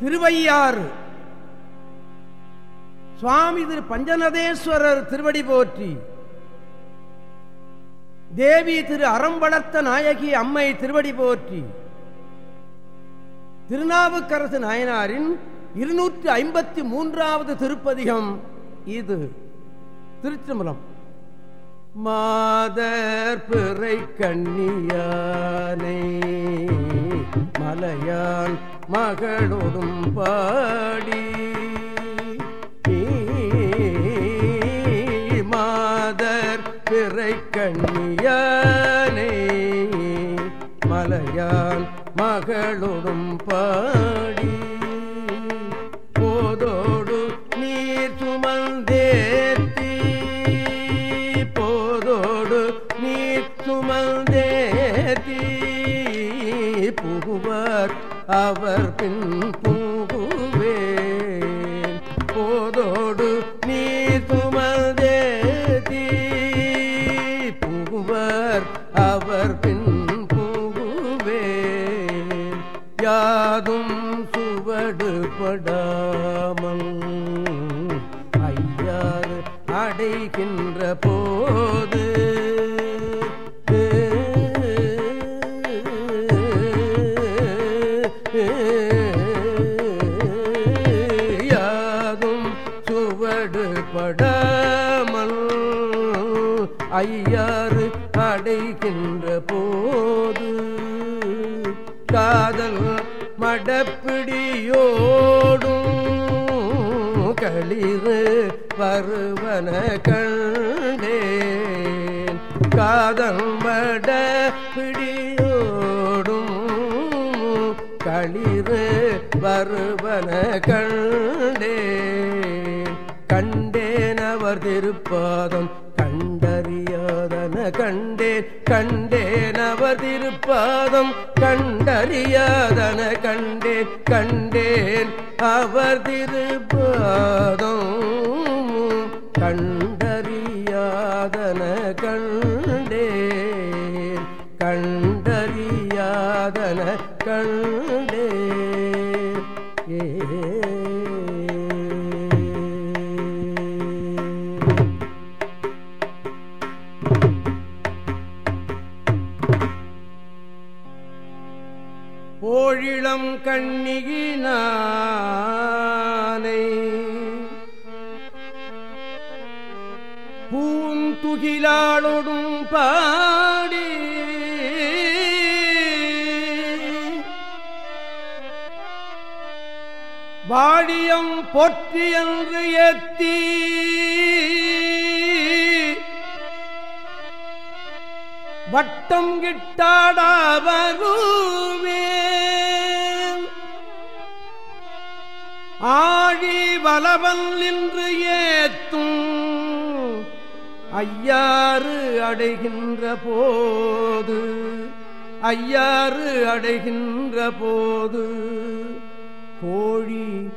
திருவையாறு. சுவாமி திரு பஞ்சநதேஸ்வரர் திருவடி போற்றி. தேவி திரு அறம் வளர்த்த நாயகி அம்மை திருவடி போற்றி. திருநாவுக்கரசு நாயனாரின் இருநூற்றி ஐம்பத்தி மூன்றாவது திருப்பதிகம் இது. திருச்சிமலம் மாதர் பிறை கண்ணியானே மலையான் மகளோடும் பாடி. மாதர் பிறை கண்ணியானே மலையான் மகளோடும் பாடி. அவர் பின் புகுவேன் ஐயாறு அடைகின்ற போது காதல் மடப்பிடியோடும் களிறு வருவன கண்டேன். காதல் மடப்பிடியோடும் களிறு வருவன கண்டேன். கண்டேன் அவர் திருப்பாதம் கண்டேன் கண்டேன் அவர் திருப்பாதம் கண்டறியாதன கண்டேன் கண்டேன் அவர் திருப்பாதம் கண்டறியாதன கண்டேன் கண்டறியாதன கண்டேன். பூந்துகிலாளொடும் பாடி. வாழியம் பொற்றி என்று ஏத்தி. வட்டம் கிட்டாடாவருமே. ஆழி வலவல் என்று ஏத்தும். ஐயாறு அடைகின்ற போது ஐயாறு அடைகின்ற போது கோழி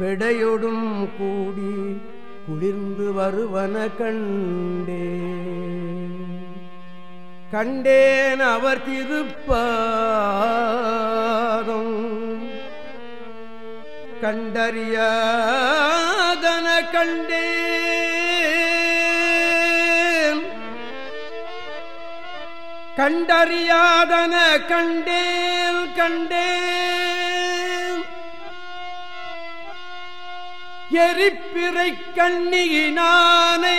பெடையொடும் கூடி குளிர்ந்து வருவன கண்டே. கண்டேன் அவர் திருப்பாதம் கண்டறியாதன கண்டேன் கண்டறியாதன கண்டேல் கண்டேல் எரிப்பிறை கண்ணியினானை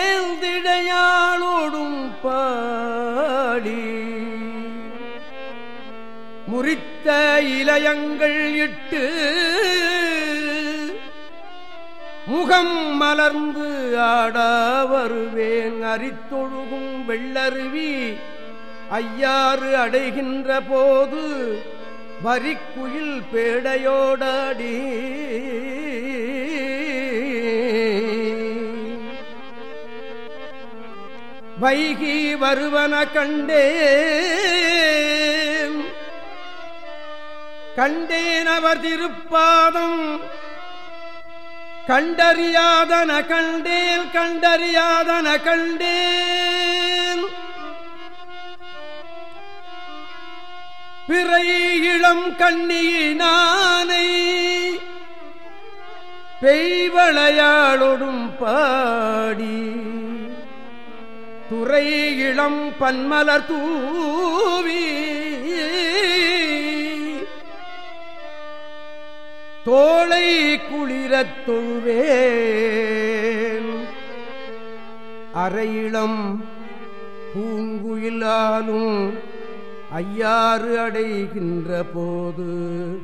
ஏந்திடையாளோடும் பாடி. முறித்த இலயங்கள் இட்டு முகம் மலர்ந்து ஆட வருவேன். அரித்தொழுகும் வெள்ளருவி ஐயாறு அடைகின்ற போது வரிக்குயில் பேடையோடாடி வைகி வருவன கண்டே கண்டேன் அவர் திருப்பாதம். கண்டறியாதன கண்டேன் கண்டறியாதன கண்டேன் பிறை இளம் கண்ணியினானை பெய்வளையாளொடும் பாடி. துறை இளம் பன்மலர் தூவி தோளை குளிரத் தொழுவேன். அரையிளம் பூங்குயிலாலும் ஐயாறு அடைகின்ற போது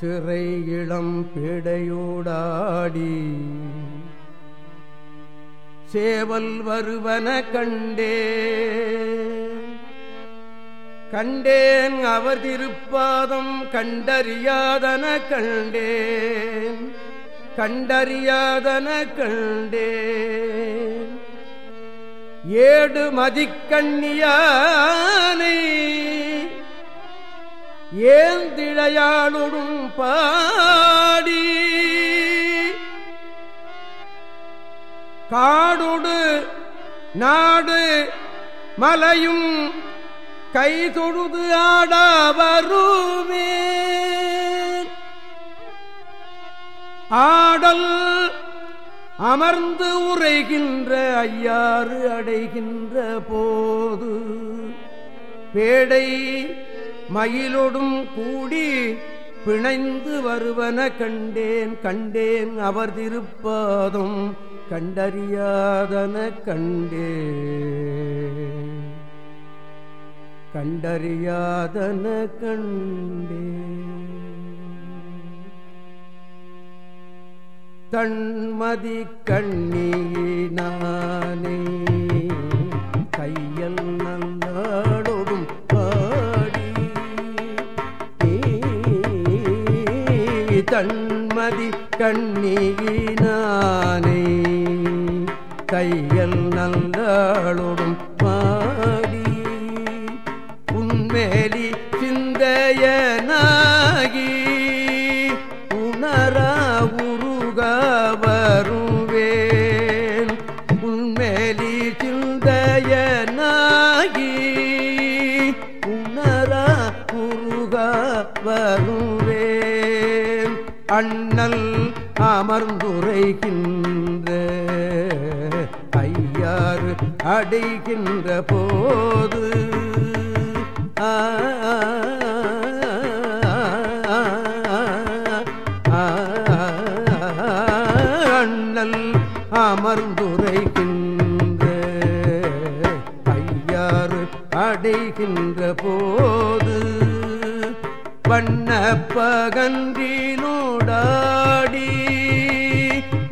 சிறை இளம் பிடையோடாடி. சேவல் வருவன கண்டே. கண்டேன் அவர் திருப்பாதம் கண்டறியாதன கண்டேன் கண்டறியாதன கண்டேன். ஏடு மதிக்கண்ணியானை ஏந்திழையாளுடும் பாடி காடுடு நாடு மலையும் கை தொழுது ஆட வருமே ஆடல் அமர்ந்து உரைகின்ற ஐயாறு அடைகின்ற போது பேடை மயிலொடும் கூடி பிணைந்து வருவன கண்டேன் கண்டேன் அவர் திருப்பாதும் கண்டறியாதன கண்டே. கண்டறியாதன கண்டே. தன்மதி கண்ணியினானே கையல் நல்லாடோடும் பாடி தன்மதி கண்ணியினானே கையல் நல்லாடோடும் பாடி மேலி சிந்தையனாகி உணரா உருக வருவேன் உண்மேலி சிந்தையனாகி உணரா உருக வருவேன் அண்ணல் அமர்ந்துரைகின்ற ஐயாறு அடைகின்ற போது அண்ணல் அமர்ந்துரைகின்ற ஐயாறு அடைகின்ற போது வண்ண பகன்றினோடாடி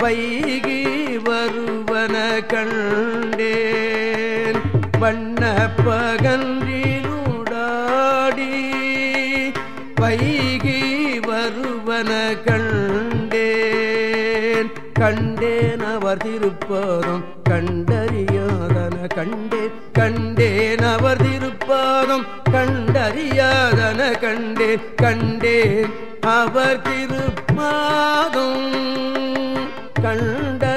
வைகி வருவன கண்டேன். வண்ண பகன்றினோடாடி கண்டேன் அவர் திருப்பாதம் கண்டறியாதன கண்டேன் கண்டேன் அவர் திருப்பாதம் கண்டறியாதன கண்டேன் கண்டேன் அவர் திருப்பாதம் கண்ட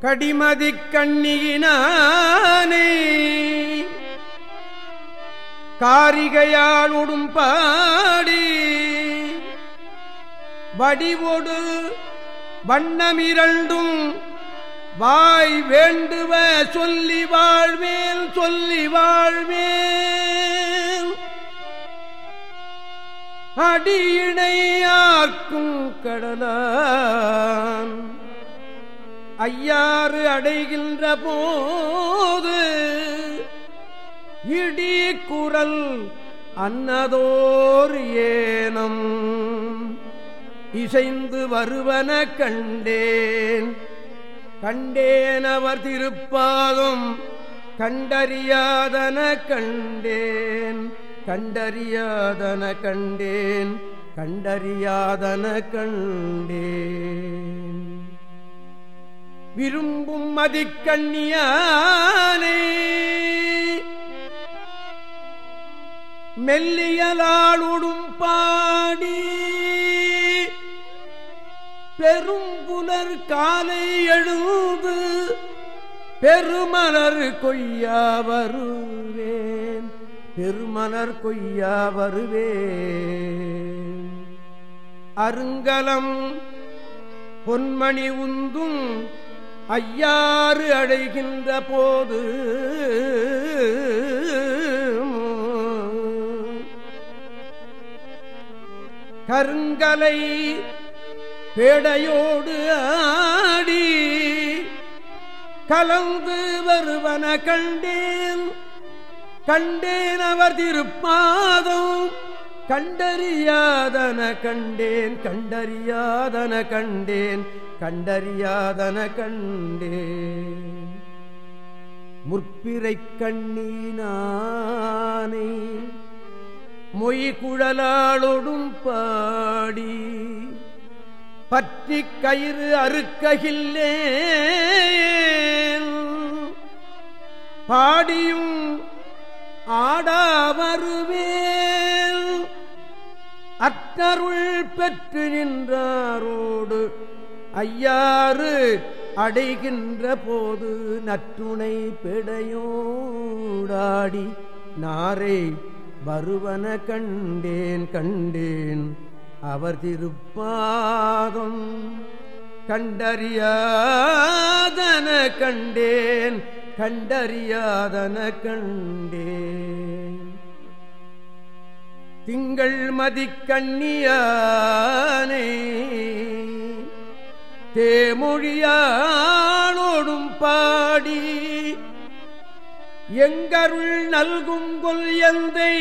கடிமதி கண்ணியினானே. காரிகையால் உடும்பாடி வடிவொடு வண்ணமிரண்டும் வாய் வேண்டுவ சொல்லி வாழ்வேல் சொல்லி வாழ்வேல். அடியினையாக்கும் கடலான். ஐயாறு அடைகின்ற போது இடி குரல் அன்னதோர் ஏனம். இசைந்து வருவன கண்டேன். கண்டேன் அவர் திருப்பாதும் கண்டறியாதன கண்டேன். கண்டறியாதன கண்டேன் கண்டறியாதன கண்டேன். விரும்பும் மதிக்கண்ணியானே. மெல்லியலாளுடும் பாடி பெரும்புலர் காலை எழுந்து பெருமலர் கொய்யா வருவேன். பெருமலர் கொய்யா வருவேன். அருங்கலம் பொன்மணி உந்தும் ஐயாறு அழைகின்ற போது கருங்கலை பேடையோடு ஆடி கலந்து வருவன கண்டேன். கண்டேன் அவர் திருப்பாதம். கண்டறியாதன கண்டேன். கண்டறியாதன கண்டேன். கண்டறியாதன கண்டே. முற்பிறை கண்ணீனானை மொய் குழலாளொடும் பாடி பற்றி கயிறு அறுக்ககில்லே பாடியும் ஆடா வருவேன் பெற்று நின்றாரோடு ஐயாறு அடைகின்ற போது நற்றுணை பிடையோடாடி நாரை வருவன கண்டேன் கண்டேன் அவர் திருப்பாதம். கண்டறியாதன கண்டேன் கண்டறியாதன கண்டேன். திங்கள் மதிக்கண்ணியானே தேமொழியானோடும் பாடி எங்கருள் நல்கும் கொல் எந்தை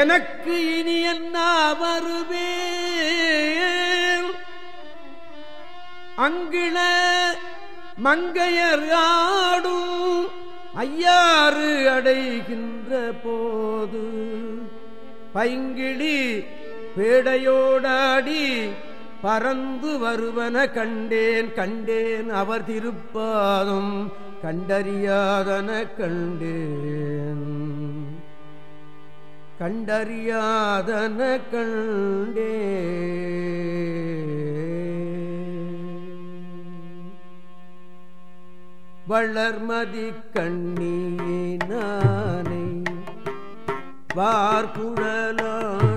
எனக்கு இனி என்ன வருவே அங்கிள மங்கையர் ஆடும் ஐயாறு அடைகின்ற போது பைங்கிழி பேடையோடாடி பறந்து வருவன கண்டேன் கண்டேன் அவர் திருப்பாதும் கண்டறியாதன கண்டேன். கண்டறியாதன கண்டே வளர்மதி கண்ணியே நானே வார்குழலானொடும்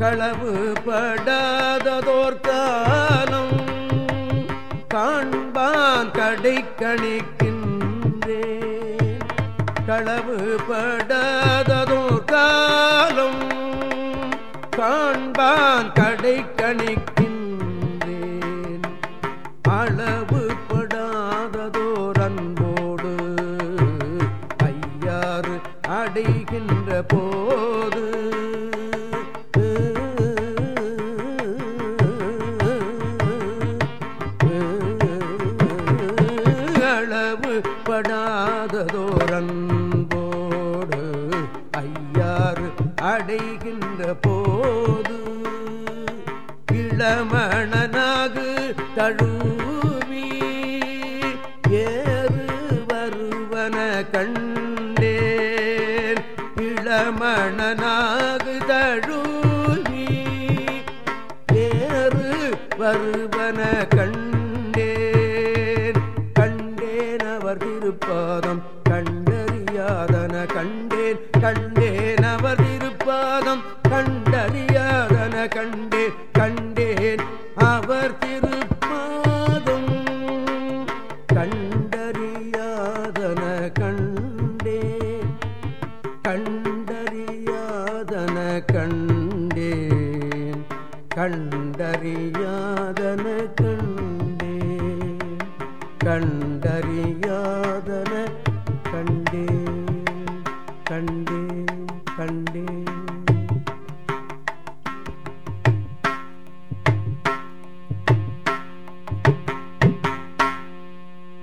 களவு படாததோர்காலம் காண்பான் கடை கணிக்கின்றேன் களவு படாததோர்காலம் காண்பான் கடை கணிக்கின்றேன் இளமணனாகு தழுவி ஏறு வருவன கண் கண்டறியாதன